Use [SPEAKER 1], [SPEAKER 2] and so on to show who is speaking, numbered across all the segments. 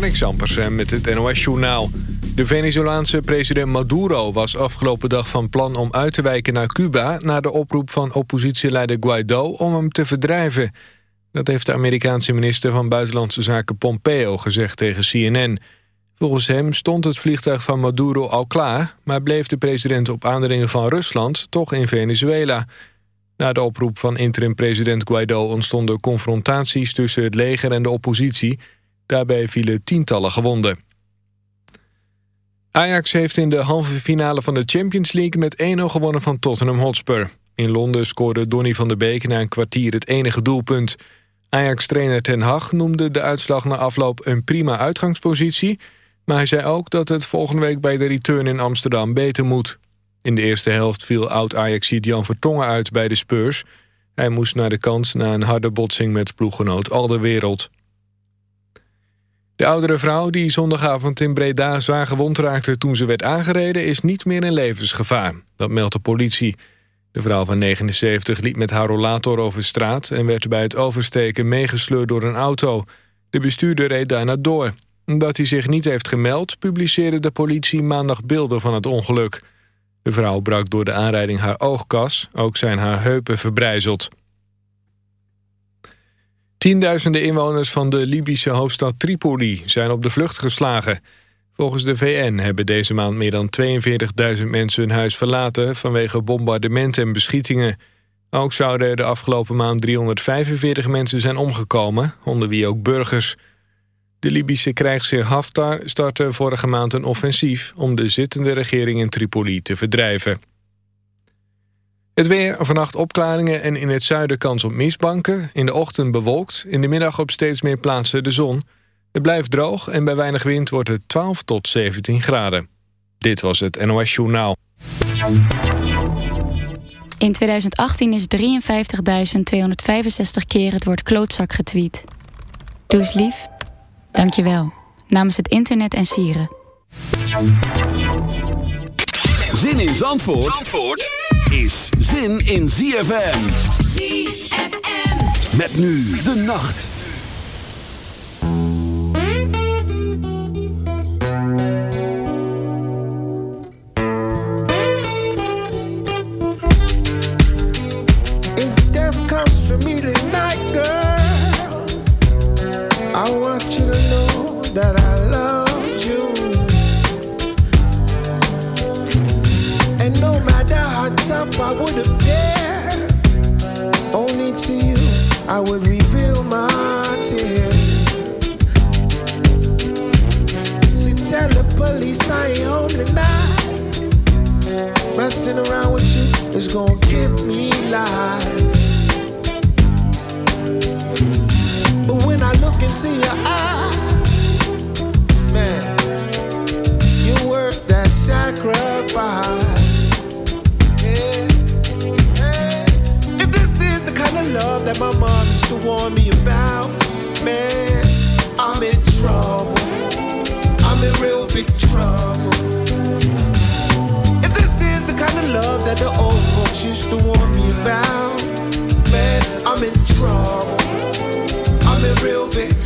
[SPEAKER 1] Mark Zampersen met het NOS-journaal. De Venezolaanse president Maduro was afgelopen dag van plan om uit te wijken naar Cuba... na de oproep van oppositieleider Guaido om hem te verdrijven. Dat heeft de Amerikaanse minister van Buitenlandse Zaken Pompeo gezegd tegen CNN. Volgens hem stond het vliegtuig van Maduro al klaar... maar bleef de president op aandringen van Rusland toch in Venezuela... Na de oproep van interim-president Guaido ontstonden confrontaties tussen het leger en de oppositie. Daarbij vielen tientallen gewonden. Ajax heeft in de halve finale van de Champions League met 1-0 gewonnen van Tottenham Hotspur. In Londen scoorde Donny van der Beek na een kwartier het enige doelpunt. Ajax-trainer Ten Hag noemde de uitslag na afloop een prima uitgangspositie... maar hij zei ook dat het volgende week bij de return in Amsterdam beter moet. In de eerste helft viel oud-Ajaxiet Jan Vertongen uit bij de Spurs. Hij moest naar de kant na een harde botsing met ploeggenoot Alderwereld. De oudere vrouw die zondagavond in Breda zwaar gewond raakte toen ze werd aangereden... is niet meer in levensgevaar. Dat meldt de politie. De vrouw van 79 liep met haar rollator over straat... en werd bij het oversteken meegesleurd door een auto. De bestuurder reed daarna door. Omdat hij zich niet heeft gemeld... publiceerde de politie maandag beelden van het ongeluk. De vrouw brak door de aanrijding haar oogkas. Ook zijn haar heupen verbrijzeld. Tienduizenden inwoners van de Libische hoofdstad Tripoli zijn op de vlucht geslagen. Volgens de VN hebben deze maand meer dan 42.000 mensen hun huis verlaten... vanwege bombardementen en beschietingen. Ook zouden er de afgelopen maand 345 mensen zijn omgekomen, onder wie ook burgers... De Libische krijgsheer Haftar startte vorige maand een offensief... om de zittende regering in Tripoli te verdrijven. Het weer, vannacht opklaringen en in het zuiden kans op mistbanken. In de ochtend bewolkt, in de middag op steeds meer plaatsen de zon. Het blijft droog en bij weinig wind wordt het 12 tot 17 graden. Dit was het NOS Journaal.
[SPEAKER 2] In 2018 is 53.265 keer het woord klootzak getweet. Doe eens lief. Dankjewel. Namens het internet en sieren.
[SPEAKER 3] Zin in Zandvoort, Zandvoort is zin in ZFM. ZFM. Met nu de nacht.
[SPEAKER 4] If death tough I would appear, only to you I would reveal my tears. See, tell the police I ain't home tonight. Messing around with you is gonna give me life. But when I look into your eyes, man, you're worth that sacrifice. The love that my mom used to warn me about, man, I'm in trouble. I'm in real big trouble. If this is the kind of love that the old folks used to warn me about, man, I'm in trouble. I'm in real big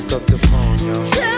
[SPEAKER 4] pick up the phone, yo.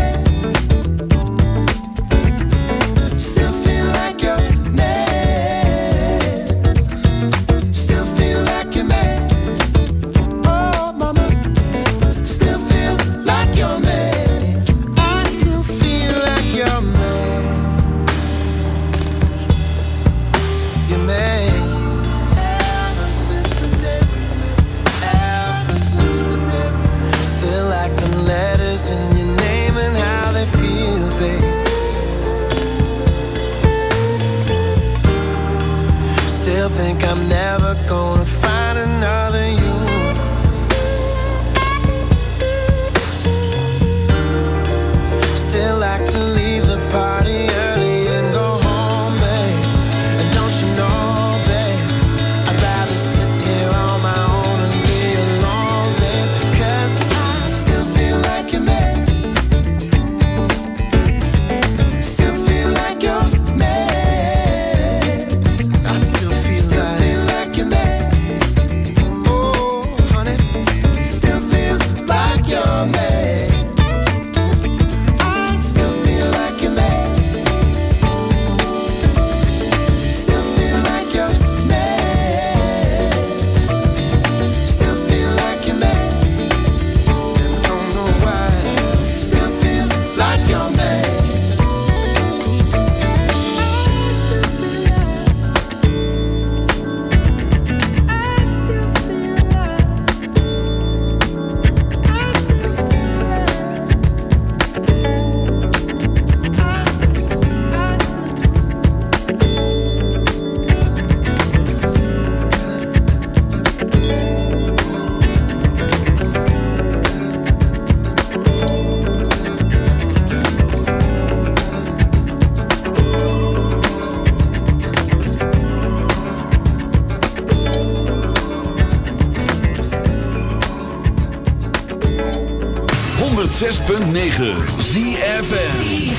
[SPEAKER 3] 106.9 ZFM.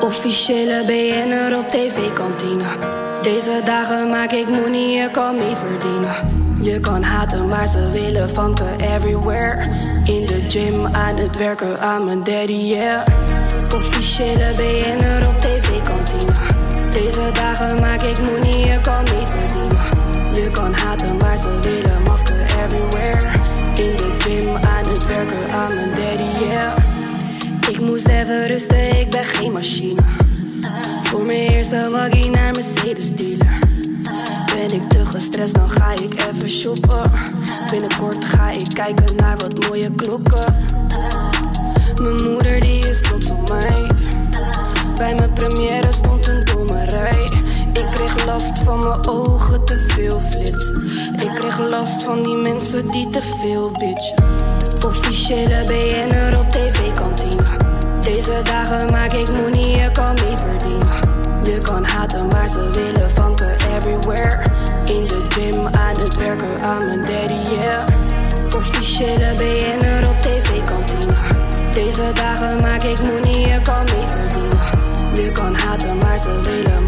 [SPEAKER 5] Officiële BN'er op tv-kantine. Deze dagen maak ik money, je kan mee verdienen. Je kan haten, maar ze willen vanken everywhere. In de gym, aan het werken, aan mijn daddy, yeah. Officiële BN'er op tv-kantine. Deze dagen maak ik money, je kan mee verdienen. Je kan haten, maar ze willen everywhere. In de gym, aan het werken, aan mijn daddy, yeah. Ik moest even rusten, ik ben geen machine. Voor mijn eerste waggie naar Mercedes dealer. Ben ik te gestrest, dan ga ik even shoppen. Binnenkort ga ik kijken naar wat mooie klokken. Mijn moeder die is trots op mij. Bij mijn première stond een domme rij. Ik kreeg last van mijn ogen, te veel flits. Ik kreeg last van die mensen die te veel bitch. Officiële BN'er op tv-kantine. Deze dagen maak ik money, je kan mee verdienen. Je kan haten, maar ze willen vanken everywhere. In de gym, aan het werken, aan mijn daddy, yeah. Officiële BN'er op tv-kantine. Deze dagen maak ik money, je kan mee verdienen. Je kan haten, maar ze willen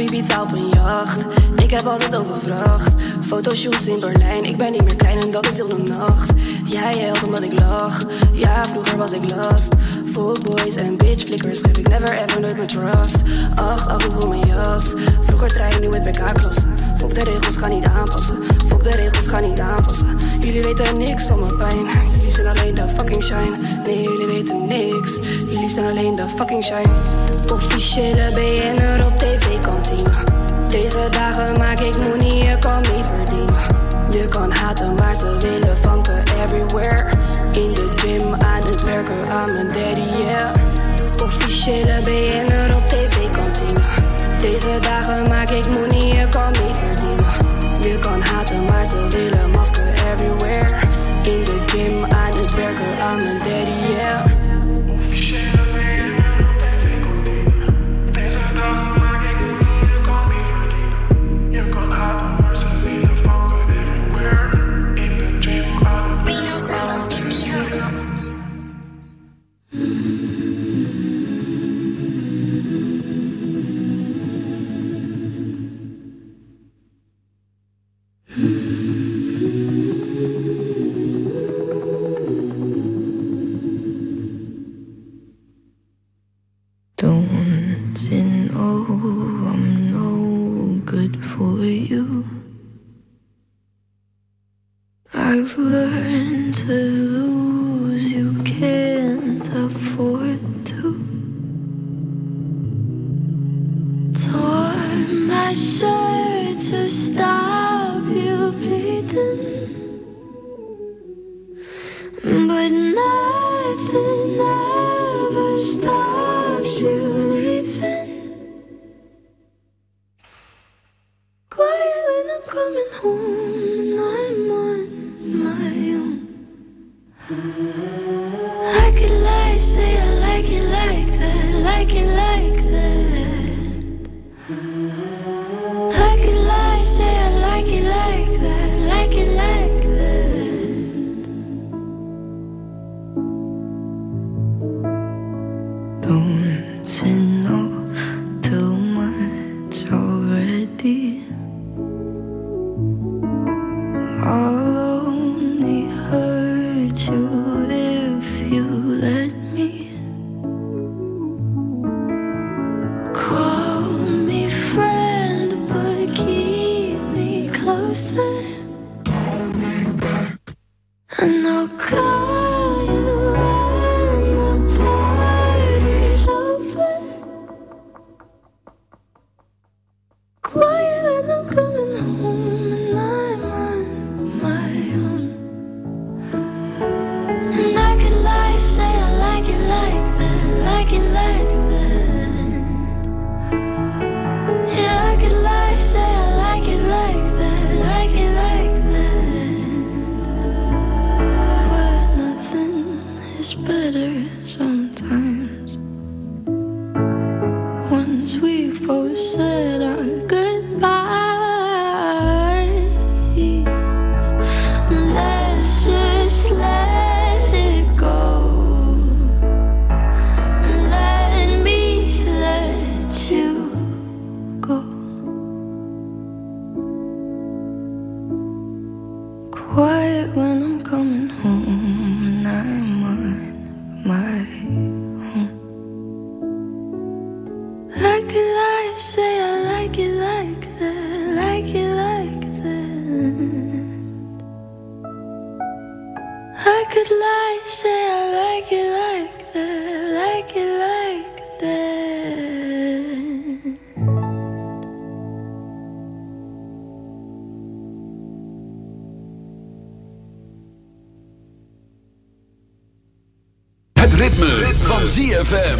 [SPEAKER 5] Ibiza op een jacht. Ik heb altijd overvracht. Fotoshoots in Berlijn Ik ben niet meer klein en dat is heel de nacht. Jij helpt omdat ik lach. Ja, vroeger was ik last. Fuckboys en bitch flickers Geef ik never ever nooit mijn trust. Ach, af voor mijn jas. Vroeger trein, nu met PK-klasse Fok de regels, ga niet aanpassen. Fok de regels, ga niet aanpassen. Jullie weten niks van mijn pijn. Jullie zijn alleen de fucking shine. Nee, jullie weten niks. Jullie zijn alleen de fucking shine. Officiële BN'er op tv-kantine. Deze dagen maak ik money, je kan niet verdienen. Je kan haten, maar ze willen vanken everywhere. In de gym, aan het werken, aan mijn daddy, yeah. Officiële BN'er op tv-kantine. Deze dagen maak ik money, je kan niet verdienen. Je kan haten, maar ze willen mafken everywhere. In de gym, aan het werken, aan mijn daddy, yeah.
[SPEAKER 6] the
[SPEAKER 7] ones in old. ZFM.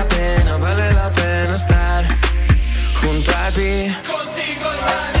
[SPEAKER 8] Contigo y.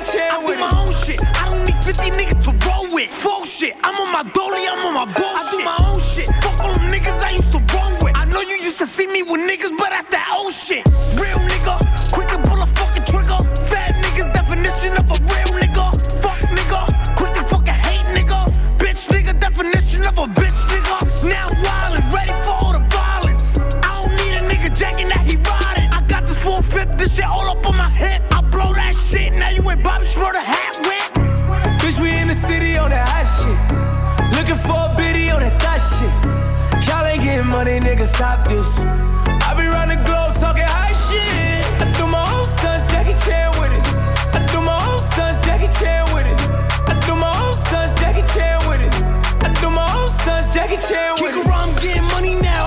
[SPEAKER 9] Stunts, Jackie Chan with. I do my own
[SPEAKER 10] shit. I don't need 50 niggas to roll with. Full shit. I'm on my dolly, I'm on my bullshit. I do my ain't Bobby Schmurder hat whip.
[SPEAKER 9] Bitch, we in the city on that hot shit. Looking for a biddy on that thot shit. Y'all ain't getting money, nigga, stop this. I be round the globe talking high shit. I do my own stunts, Jackie Chan with it. I do my own stunts, Jackie Chan with it. I do my own stunts, Jackie Chan with it. I do my own stunts, Jackie Chan with it.
[SPEAKER 10] Kick around, getting money now,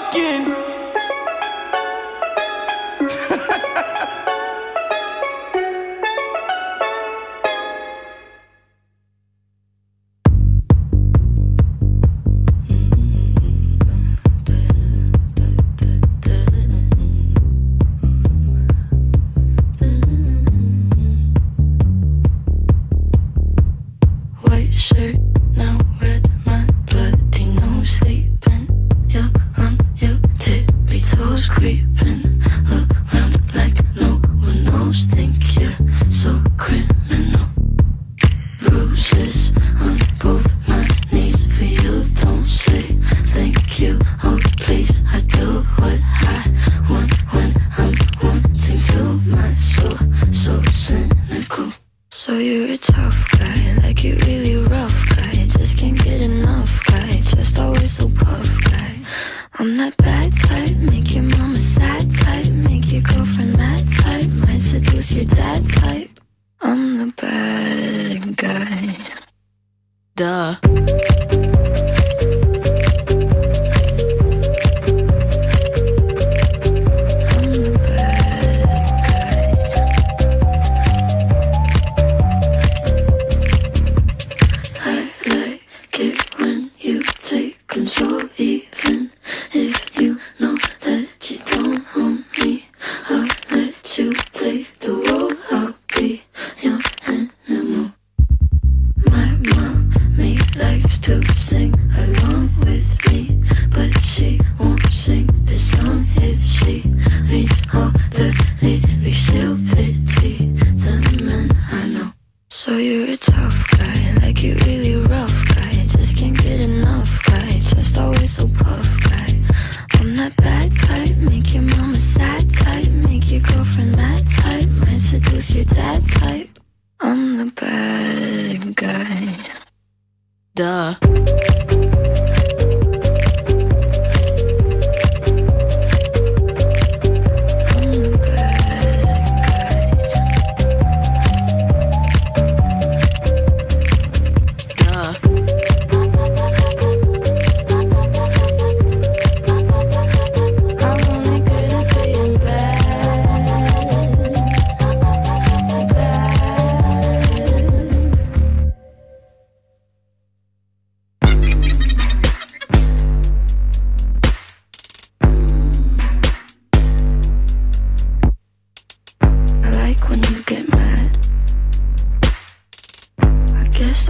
[SPEAKER 7] again. I'm not bad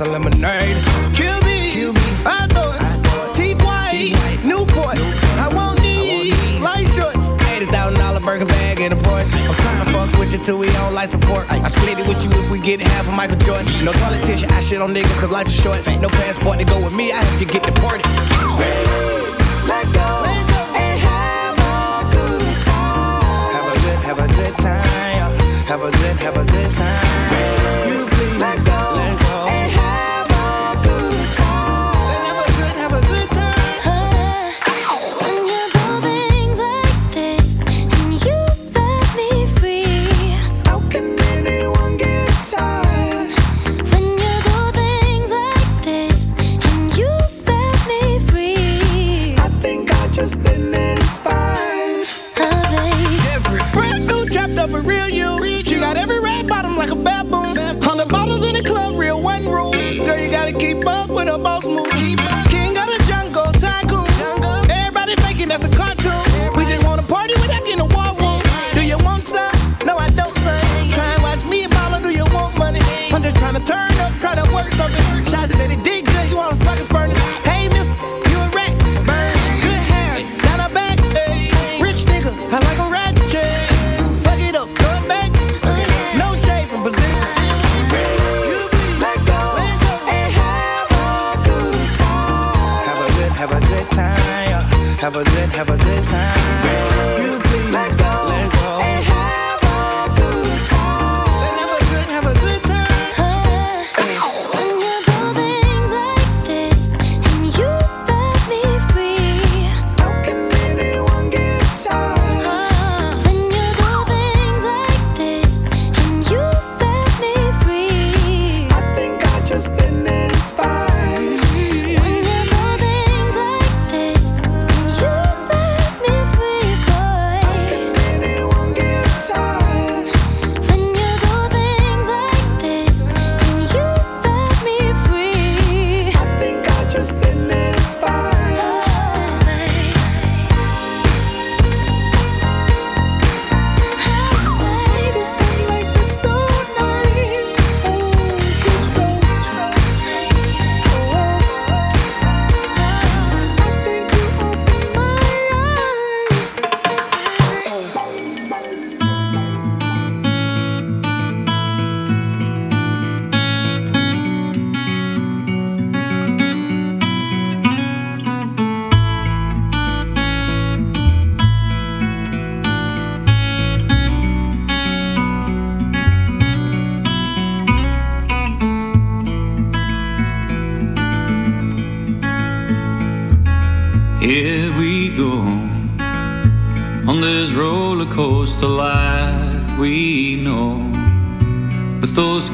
[SPEAKER 11] of lemonade. Kill me, Kill me. I thought, teeth white, Newports. I want these, light shorts. $80,000 burger bag and a Porsche. I'm trying to fuck with you till we on life support. I split it with you if we get half of Michael Jordan. No politician, I shit on niggas cause life is short. No passport to go with me, I help you get deported. Let go and have a good time. Have a good, have a good time. Have a good, have a good time.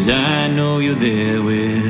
[SPEAKER 12] cause I know you're there with